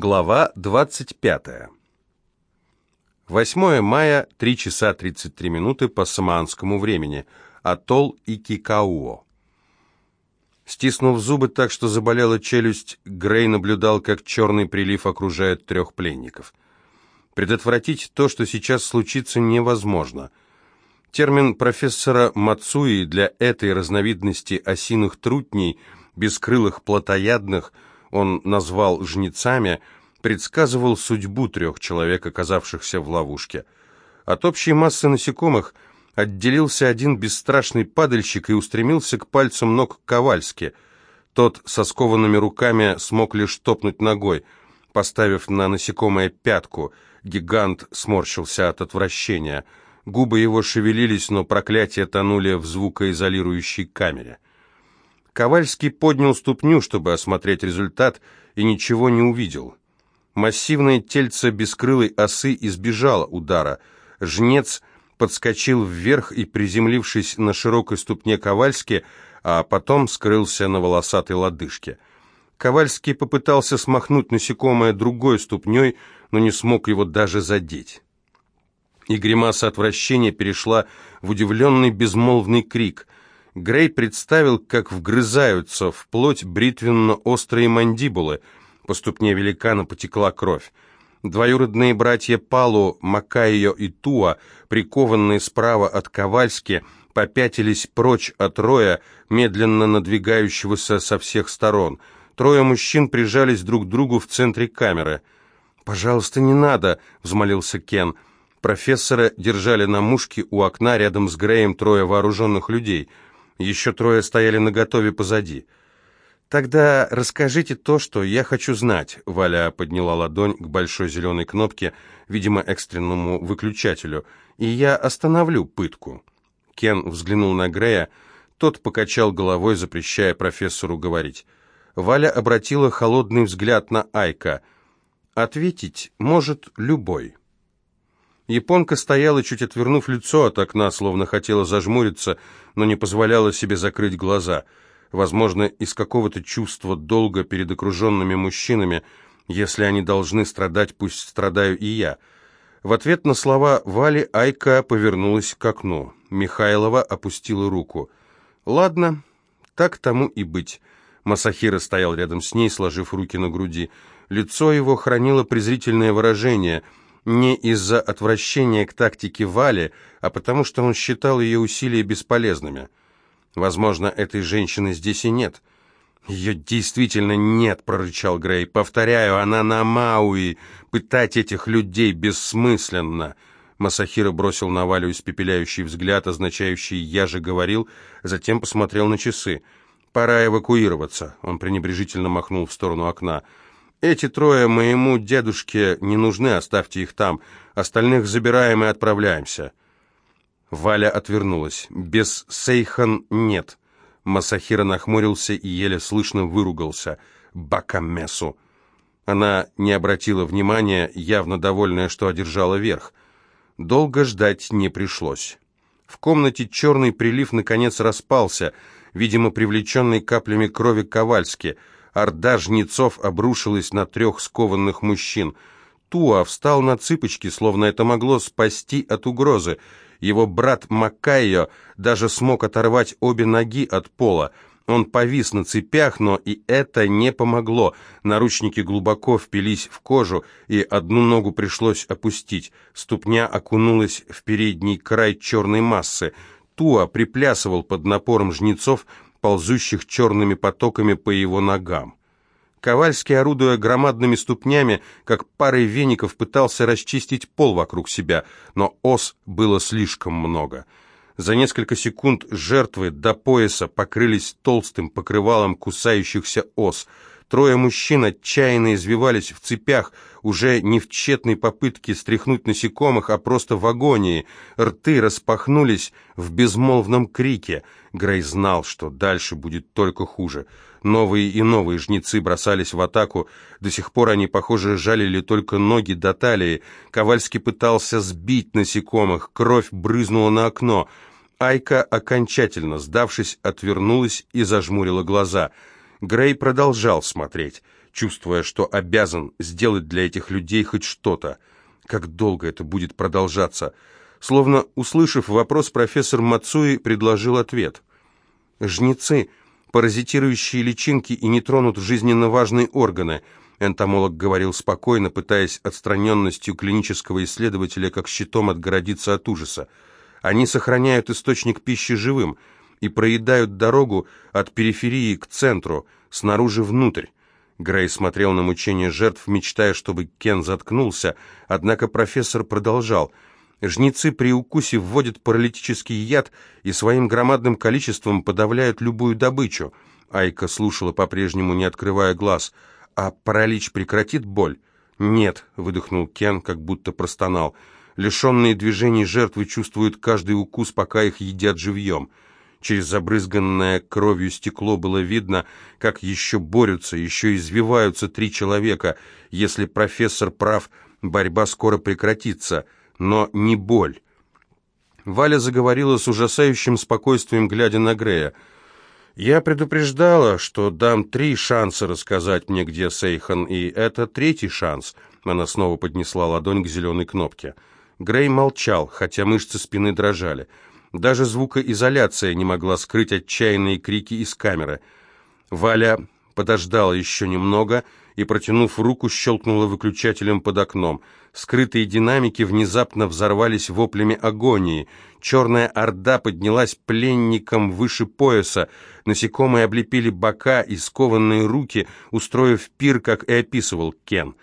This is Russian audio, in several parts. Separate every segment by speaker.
Speaker 1: Глава 25. 8 мая, 3 часа 33 минуты по самоанскому времени. Атолл Икикауо. Стиснув зубы так, что заболела челюсть, Грей наблюдал, как черный прилив окружает трех пленников. Предотвратить то, что сейчас случится, невозможно. Термин профессора Мацуи для этой разновидности осиных трутней, бескрылых плотоядных – он назвал жнецами, предсказывал судьбу трех человек, оказавшихся в ловушке. От общей массы насекомых отделился один бесстрашный падальщик и устремился к пальцам ног Ковальски. Тот со скованными руками смог лишь топнуть ногой, поставив на насекомое пятку. Гигант сморщился от отвращения. Губы его шевелились, но проклятия тонули в звукоизолирующей камере. Ковальский поднял ступню, чтобы осмотреть результат, и ничего не увидел. Массивное тельце бескрылой осы избежало удара. Жнец подскочил вверх и, приземлившись на широкой ступне Ковальски, а потом скрылся на волосатой лодыжке. Ковальский попытался смахнуть насекомое другой ступней, но не смог его даже задеть. И гримаса отвращения перешла в удивленный безмолвный крик — Грей представил, как вгрызаются в плоть бритвенно-острые мандибулы. По ступне великана потекла кровь. Двоюродные братья Палу, Макайо и Туа, прикованные справа от Ковальски, попятились прочь от роя, медленно надвигающегося со всех сторон. Трое мужчин прижались друг к другу в центре камеры. «Пожалуйста, не надо», — взмолился Кен. Профессора держали на мушке у окна рядом с Греем трое вооруженных людей — еще трое стояли наготове позади. «Тогда расскажите то, что я хочу знать», — Валя подняла ладонь к большой зеленой кнопке, видимо, экстренному выключателю, «и я остановлю пытку». Кен взглянул на Грея, тот покачал головой, запрещая профессору говорить. Валя обратила холодный взгляд на Айка. «Ответить может любой». Японка стояла, чуть отвернув лицо от окна, словно хотела зажмуриться, но не позволяла себе закрыть глаза. Возможно, из какого-то чувства долга перед окруженными мужчинами, если они должны страдать, пусть страдаю и я. В ответ на слова Вали Айка повернулась к окну. Михайлова опустила руку. «Ладно, так тому и быть». Масахира стоял рядом с ней, сложив руки на груди. Лицо его хранило презрительное выражение – не из-за отвращения к тактике Вали, а потому что он считал ее усилия бесполезными. Возможно, этой женщины здесь и нет. «Ее действительно нет», — прорычал Грей. «Повторяю, она на Мауи. Пытать этих людей бессмысленно». Масахира бросил на Валю испепеляющий взгляд, означающий «я же говорил», затем посмотрел на часы. «Пора эвакуироваться», — он пренебрежительно махнул в сторону окна. Эти трое моему дедушке не нужны, оставьте их там. Остальных забираем и отправляемся». Валя отвернулась. «Без Сейхан нет». Масахира нахмурился и еле слышно выругался. «Бакамесу». Она не обратила внимания, явно довольная, что одержала верх. Долго ждать не пришлось. В комнате черный прилив наконец распался, видимо, привлеченный каплями крови Ковальски — Орда жнецов обрушилась на трех скованных мужчин. Туа встал на цыпочки, словно это могло спасти от угрозы. Его брат Макайо даже смог оторвать обе ноги от пола. Он повис на цепях, но и это не помогло. Наручники глубоко впились в кожу, и одну ногу пришлось опустить. Ступня окунулась в передний край черной массы. Туа приплясывал под напором жнецов, ползущих черными потоками по его ногам. Ковальский, орудуя громадными ступнями, как парой веников, пытался расчистить пол вокруг себя, но ос было слишком много. За несколько секунд жертвы до пояса покрылись толстым покрывалом кусающихся ос – Трое мужчин отчаянно извивались в цепях, уже не в тщетной попытке стряхнуть насекомых, а просто в агонии. Рты распахнулись в безмолвном крике. Грей знал, что дальше будет только хуже. Новые и новые жнецы бросались в атаку. До сих пор они, похоже, жалили только ноги до талии. Ковальский пытался сбить насекомых. Кровь брызнула на окно. Айка, окончательно сдавшись, отвернулась и зажмурила глаза — Грей продолжал смотреть. чувствуя, что обязан сделать для этих людей хоть что-то. Как долго это будет продолжаться? Словно услышав вопрос, профессор Мацуи предложил ответ. «Жнецы, паразитирующие личинки и не тронут жизненно важные органы», энтомолог говорил спокойно, пытаясь отстраненностью клинического исследователя как щитом отгородиться от ужаса. «Они сохраняют источник пищи живым и проедают дорогу от периферии к центру, снаружи внутрь. Грей смотрел на мучения жертв, мечтая, чтобы Кен заткнулся, однако профессор продолжал. Жнецы при укусе вводят паралитический яд и своим громадным количеством подавляют любую добычу. Айка слушала по-прежнему, не открывая глаз. «А паралич прекратит боль?» «Нет», — выдохнул Кен, как будто простонал. «Лишенные движений жертвы чувствуют каждый укус, пока их едят живьем». Через забрызганное кровью стекло было видно, как еще борются, еще извиваются три человека. Если профессор прав, борьба скоро прекратится, но не боль. Валя заговорила с ужасающим спокойствием, глядя на Грея. «Я предупреждала, что дам три шанса рассказать мне, где Сейхан, и это третий шанс». Она снова поднесла ладонь к зеленой кнопке. Грей молчал, хотя мышцы спины дрожали. Даже звукоизоляция не могла скрыть отчаянные крики из камеры. Валя подождала еще немного и, протянув руку, щелкнула выключателем под окном. Скрытые динамики внезапно взорвались воплями агонии. Черная орда поднялась пленником выше пояса. Насекомые облепили бока и скованные руки, устроив пир, как и описывал Кен.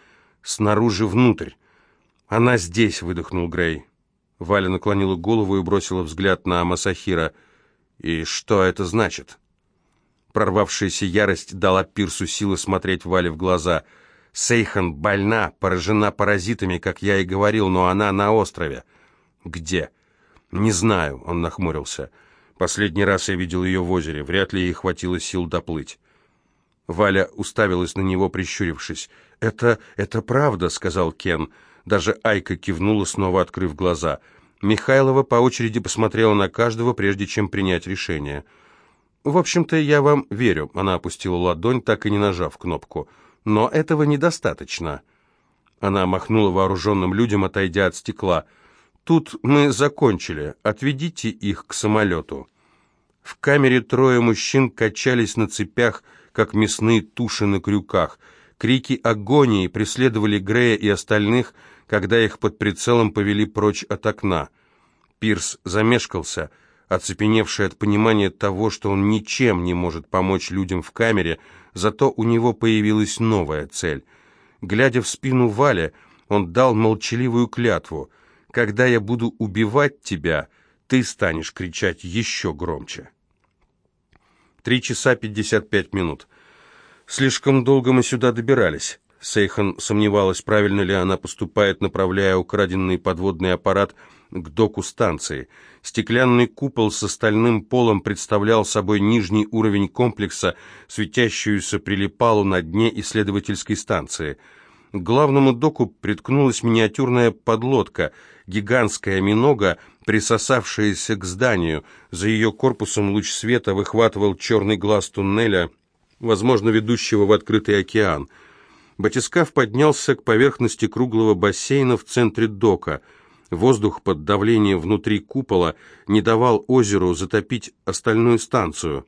Speaker 1: Снаружи внутрь. «Она здесь», — выдохнул Грей. Валя наклонила голову и бросила взгляд на Масахира. «И что это значит?» Прорвавшаяся ярость дала Пирсу силы смотреть Вале в глаза. «Сейхан больна, поражена паразитами, как я и говорил, но она на острове». «Где?» «Не знаю», — он нахмурился. «Последний раз я видел ее в озере. Вряд ли ей хватило сил доплыть». Валя уставилась на него, прищурившись. «Это... это правда», — сказал Кен. Даже Айка кивнула, снова открыв глаза. Михайлова по очереди посмотрела на каждого, прежде чем принять решение. «В общем-то, я вам верю», — она опустила ладонь, так и не нажав кнопку. «Но этого недостаточно». Она махнула вооруженным людям, отойдя от стекла. «Тут мы закончили. Отведите их к самолету». В камере трое мужчин качались на цепях, как мясные туши на крюках. Крики агонии преследовали Грея и остальных — когда их под прицелом повели прочь от окна. Пирс замешкался, оцепеневший от понимания того, что он ничем не может помочь людям в камере, зато у него появилась новая цель. Глядя в спину Вале, он дал молчаливую клятву. «Когда я буду убивать тебя, ты станешь кричать еще громче». Три часа пятьдесят пять минут. Слишком долго мы сюда добирались. Сейхан сомневалась, правильно ли она поступает, направляя украденный подводный аппарат к доку станции. Стеклянный купол с стальным полом представлял собой нижний уровень комплекса, светящуюся прилипалу на дне исследовательской станции. К главному доку приткнулась миниатюрная подлодка, гигантская минога, присосавшаяся к зданию. За ее корпусом луч света выхватывал черный глаз туннеля, возможно, ведущего в открытый океан – Батискаф поднялся к поверхности круглого бассейна в центре дока. Воздух под давлением внутри купола не давал озеру затопить остальную станцию.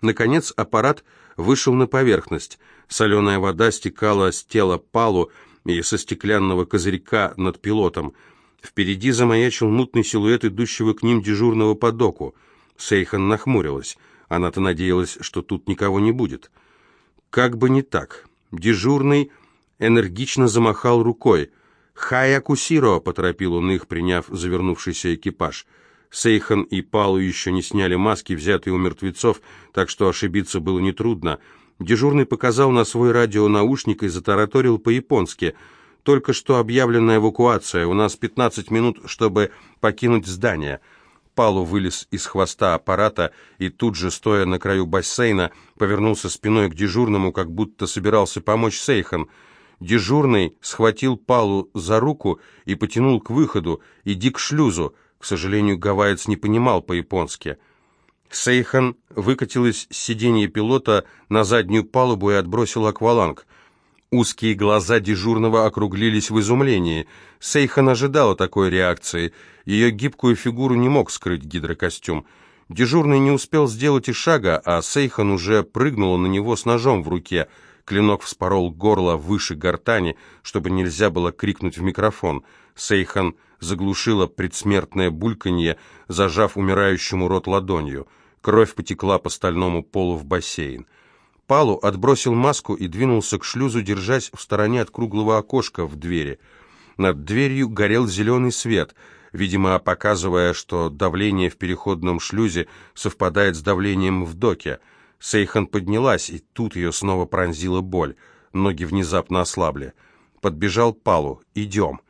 Speaker 1: Наконец аппарат вышел на поверхность. Соленая вода стекала с тела палу и со стеклянного козырька над пилотом. Впереди замаячил мутный силуэт идущего к ним дежурного по доку. Сейхан нахмурилась. Она-то надеялась, что тут никого не будет. Как бы не так. Дежурный энергично замахал рукой. «Хая Кусиро!» — поторопил он их, приняв завернувшийся экипаж. Сейхан и Палу еще не сняли маски, взятые у мертвецов, так что ошибиться было нетрудно. Дежурный показал на свой радионаушник и затараторил по-японски. «Только что объявлена эвакуация. У нас 15 минут, чтобы покинуть здание». Палу вылез из хвоста аппарата и тут же, стоя на краю бассейна, повернулся спиной к дежурному, как будто собирался помочь Сейхан. Дежурный схватил Палу за руку и потянул к выходу, иди к шлюзу. К сожалению, гавайец не понимал по-японски. Сейхан выкатилась с сиденья пилота на заднюю палубу и отбросила акваланг. Узкие глаза дежурного округлились в изумлении. Сейхан ожидала такой реакции. Ее гибкую фигуру не мог скрыть гидрокостюм. Дежурный не успел сделать и шага, а Сейхан уже прыгнула на него с ножом в руке. Клинок вспорол горло выше гортани, чтобы нельзя было крикнуть в микрофон. Сейхан заглушила предсмертное бульканье, зажав умирающему рот ладонью. Кровь потекла по стальному полу в бассейн. Палу отбросил маску и двинулся к шлюзу, держась в стороне от круглого окошка в двери. Над дверью горел зеленый свет, видимо, показывая, что давление в переходном шлюзе совпадает с давлением в доке. Сейхан поднялась, и тут ее снова пронзила боль. Ноги внезапно ослабли. Подбежал Палу. «Идем».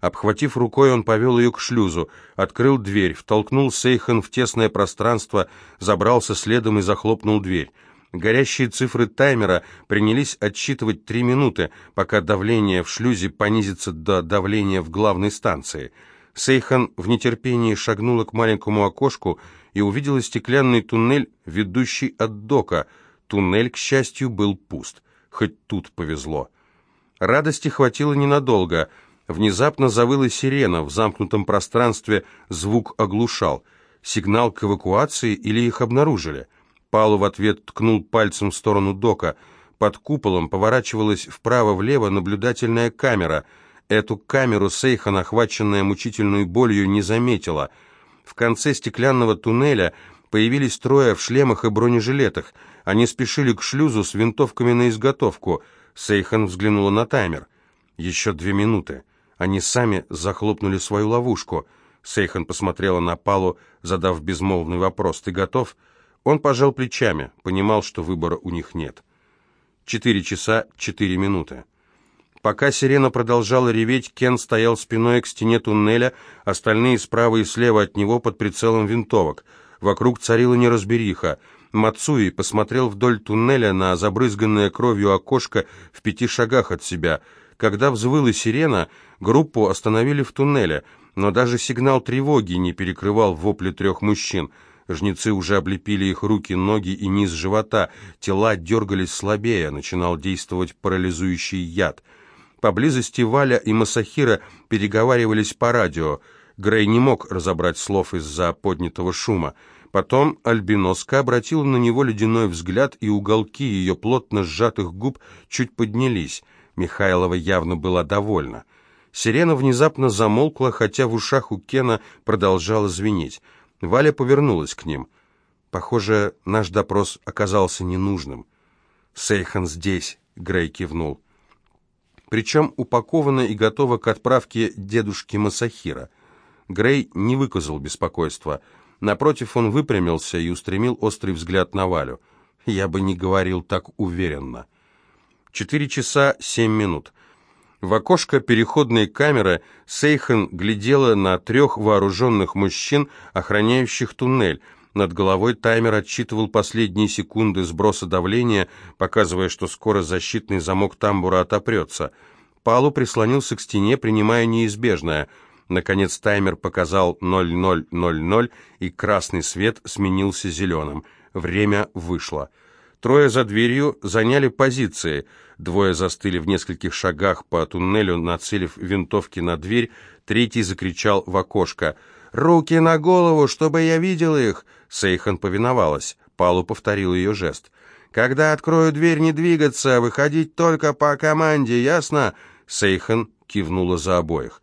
Speaker 1: Обхватив рукой, он повел ее к шлюзу, открыл дверь, втолкнул Сейхан в тесное пространство, забрался следом и захлопнул дверь. Горящие цифры таймера принялись отсчитывать три минуты, пока давление в шлюзе понизится до давления в главной станции. Сейхан в нетерпении шагнула к маленькому окошку и увидела стеклянный туннель, ведущий от дока. Туннель, к счастью, был пуст. Хоть тут повезло. Радости хватило ненадолго. Внезапно завыла сирена, в замкнутом пространстве звук оглушал. Сигнал к эвакуации или их обнаружили? — Палу в ответ ткнул пальцем в сторону дока. Под куполом поворачивалась вправо-влево наблюдательная камера. Эту камеру Сейхан, охваченная мучительной болью, не заметила. В конце стеклянного туннеля появились трое в шлемах и бронежилетах. Они спешили к шлюзу с винтовками на изготовку. Сейхан взглянула на таймер. Еще две минуты. Они сами захлопнули свою ловушку. Сейхан посмотрела на Палу, задав безмолвный вопрос. «Ты готов?» Он пожал плечами, понимал, что выбора у них нет. Четыре часа четыре минуты. Пока сирена продолжала реветь, Кен стоял спиной к стене туннеля, остальные справа и слева от него под прицелом винтовок. Вокруг царила неразбериха. Мацуи посмотрел вдоль туннеля на забрызганное кровью окошко в пяти шагах от себя. Когда взвыла сирена, группу остановили в туннеле, но даже сигнал тревоги не перекрывал вопли трех мужчин — Жнецы уже облепили их руки, ноги и низ живота. Тела дергались слабее, начинал действовать парализующий яд. Поблизости Валя и Масахира переговаривались по радио. Грей не мог разобрать слов из-за поднятого шума. Потом Альбиноска обратила на него ледяной взгляд, и уголки ее плотно сжатых губ чуть поднялись. Михайлова явно была довольна. Сирена внезапно замолкла, хотя в ушах у Кена продолжала звенеть. Валя повернулась к ним. Похоже, наш допрос оказался ненужным. «Сейхан здесь», — Грей кивнул. Причем упакована и готова к отправке дедушки Масахира. Грей не выказал беспокойства. Напротив, он выпрямился и устремил острый взгляд на Валю. Я бы не говорил так уверенно. Четыре часа семь минут. В окошко переходной камеры Сейхан глядела на трех вооруженных мужчин, охраняющих туннель. Над головой таймер отсчитывал последние секунды сброса давления, показывая, что скоро защитный замок тамбура отопрется. Палу прислонился к стене, принимая неизбежное. Наконец таймер показал 0000, и красный свет сменился зеленым. Время вышло. Трое за дверью заняли позиции. Двое застыли в нескольких шагах по туннелю, нацелив винтовки на дверь. Третий закричал в окошко. «Руки на голову, чтобы я видел их!» Сейхан повиновалась. Палу повторил ее жест. «Когда открою дверь, не двигаться, выходить только по команде, ясно?» Сейхан кивнула за обоих.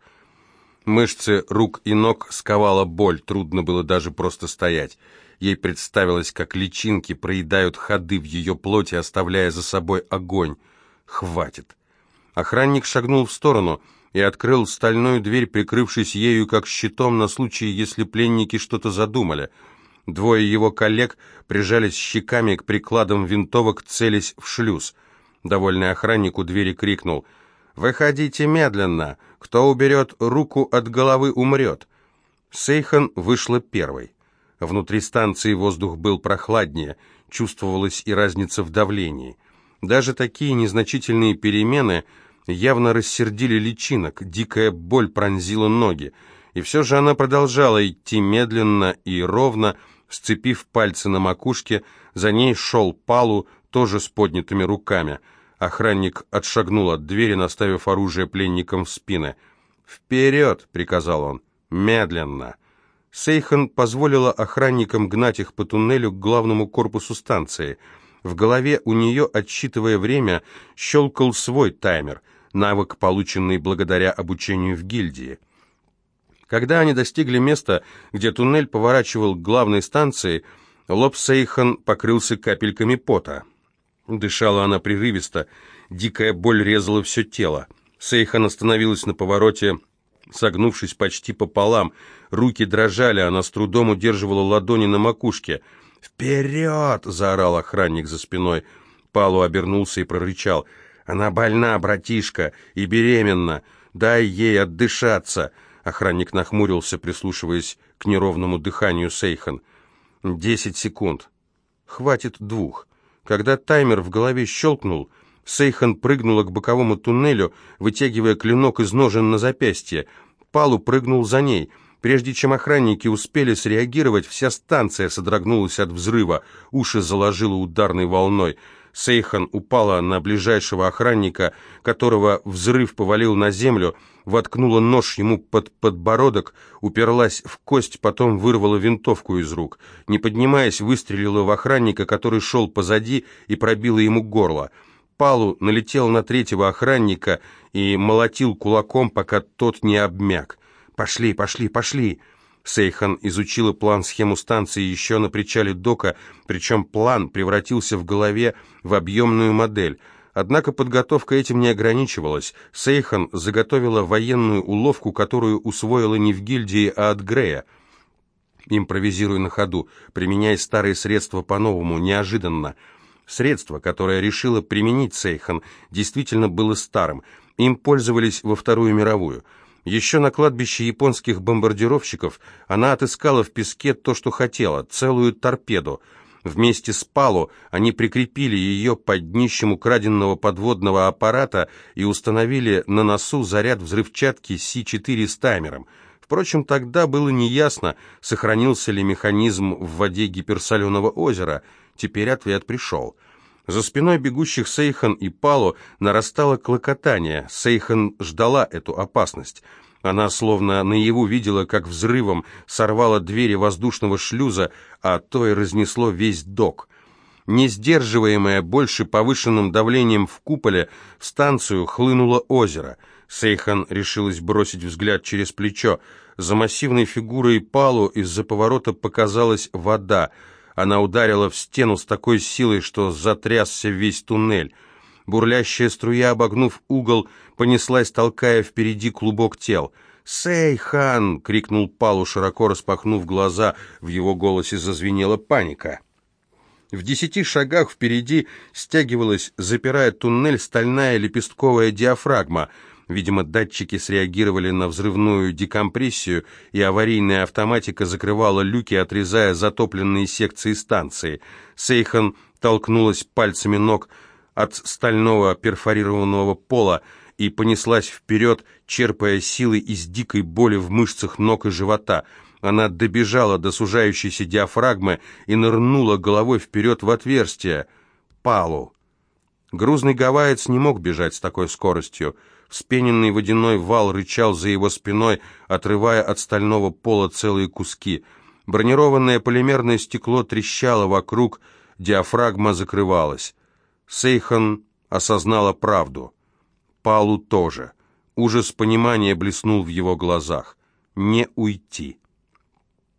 Speaker 1: Мышцы рук и ног сковала боль, трудно было даже просто стоять. Ей представилось, как личинки проедают ходы в ее плоти, оставляя за собой огонь. Хватит. Охранник шагнул в сторону и открыл стальную дверь, прикрывшись ею как щитом на случай, если пленники что-то задумали. Двое его коллег прижались щеками к прикладам винтовок, целясь в шлюз. Довольный охранник у двери крикнул «Выходите медленно! Кто уберет руку от головы, умрет!» Сейхан вышла первой. Внутри станции воздух был прохладнее, чувствовалась и разница в давлении. Даже такие незначительные перемены явно рассердили личинок, дикая боль пронзила ноги. И все же она продолжала идти медленно и ровно, Сцепив пальцы на макушке, за ней шел Палу, тоже с поднятыми руками. Охранник отшагнул от двери, наставив оружие пленникам в спины. «Вперед!» — приказал он. «Медленно!» Сейхан позволила охранникам гнать их по туннелю к главному корпусу станции. В голове у нее, отсчитывая время, щелкал свой таймер, навык, полученный благодаря обучению в гильдии. Когда они достигли места, где туннель поворачивал к главной станции, лоб Сейхан покрылся капельками пота. Дышала она прерывисто, дикая боль резала все тело. Сейхан остановилась на повороте, согнувшись почти пополам. Руки дрожали, она с трудом удерживала ладони на макушке. «Вперед!» — заорал охранник за спиной. Палу обернулся и прорычал. «Она больна, братишка, и беременна. Дай ей отдышаться!» Охранник нахмурился, прислушиваясь к неровному дыханию Сейхан. «Десять секунд. Хватит двух». Когда таймер в голове щелкнул, Сейхан прыгнула к боковому туннелю, вытягивая клинок из ножен на запястье. Палу прыгнул за ней. Прежде чем охранники успели среагировать, вся станция содрогнулась от взрыва, уши заложило ударной волной. Сейхан упала на ближайшего охранника, которого взрыв повалил на землю, воткнула нож ему под подбородок, уперлась в кость, потом вырвала винтовку из рук. Не поднимаясь, выстрелила в охранника, который шел позади, и пробила ему горло. Палу налетел на третьего охранника и молотил кулаком, пока тот не обмяк. «Пошли, пошли, пошли!» Сейхан изучила план-схему станции еще на причале дока, причем план превратился в голове в объемную модель. Однако подготовка этим не ограничивалась. Сейхан заготовила военную уловку, которую усвоила не в гильдии, а от Грея. Импровизируя на ходу, применяя старые средства по-новому, неожиданно – Средство, которое решила применить Сейхан, действительно было старым. Им пользовались во Вторую мировую. Еще на кладбище японских бомбардировщиков она отыскала в песке то, что хотела, целую торпеду. Вместе с Палу они прикрепили ее под днищем украденного подводного аппарата и установили на носу заряд взрывчатки Си-4 с таймером. Впрочем, тогда было неясно, сохранился ли механизм в воде гиперсоленого озера – Теперь ответ пришел. За спиной бегущих Сейхан и Пало нарастало клокотание. Сейхан ждала эту опасность. Она словно наяву видела, как взрывом сорвала двери воздушного шлюза, а то и разнесло весь док. Не сдерживаемое больше повышенным давлением в куполе, в станцию хлынуло озеро. Сейхан решилась бросить взгляд через плечо. За массивной фигурой Палу из-за поворота показалась вода — она ударила в стену с такой силой, что затрясся весь туннель. Бурлящая струя, обогнув угол, понеслась, толкая впереди клубок тел. «Сейхан!» — крикнул Палу, широко распахнув глаза. В его голосе зазвенела паника. В десяти шагах впереди стягивалась, запирая туннель, стальная лепестковая диафрагма — Видимо, датчики среагировали на взрывную декомпрессию, и аварийная автоматика закрывала люки, отрезая затопленные секции станции. Сейхан толкнулась пальцами ног от стального перфорированного пола и понеслась вперед, черпая силы из дикой боли в мышцах ног и живота. Она добежала до сужающейся диафрагмы и нырнула головой вперед в отверстие. Палу. Грузный гавайец не мог бежать с такой скоростью. Вспененный водяной вал рычал за его спиной, отрывая от стального пола целые куски. Бронированное полимерное стекло трещало вокруг, диафрагма закрывалась. Сейхан осознала правду. Палу тоже. Ужас понимания блеснул в его глазах. Не уйти.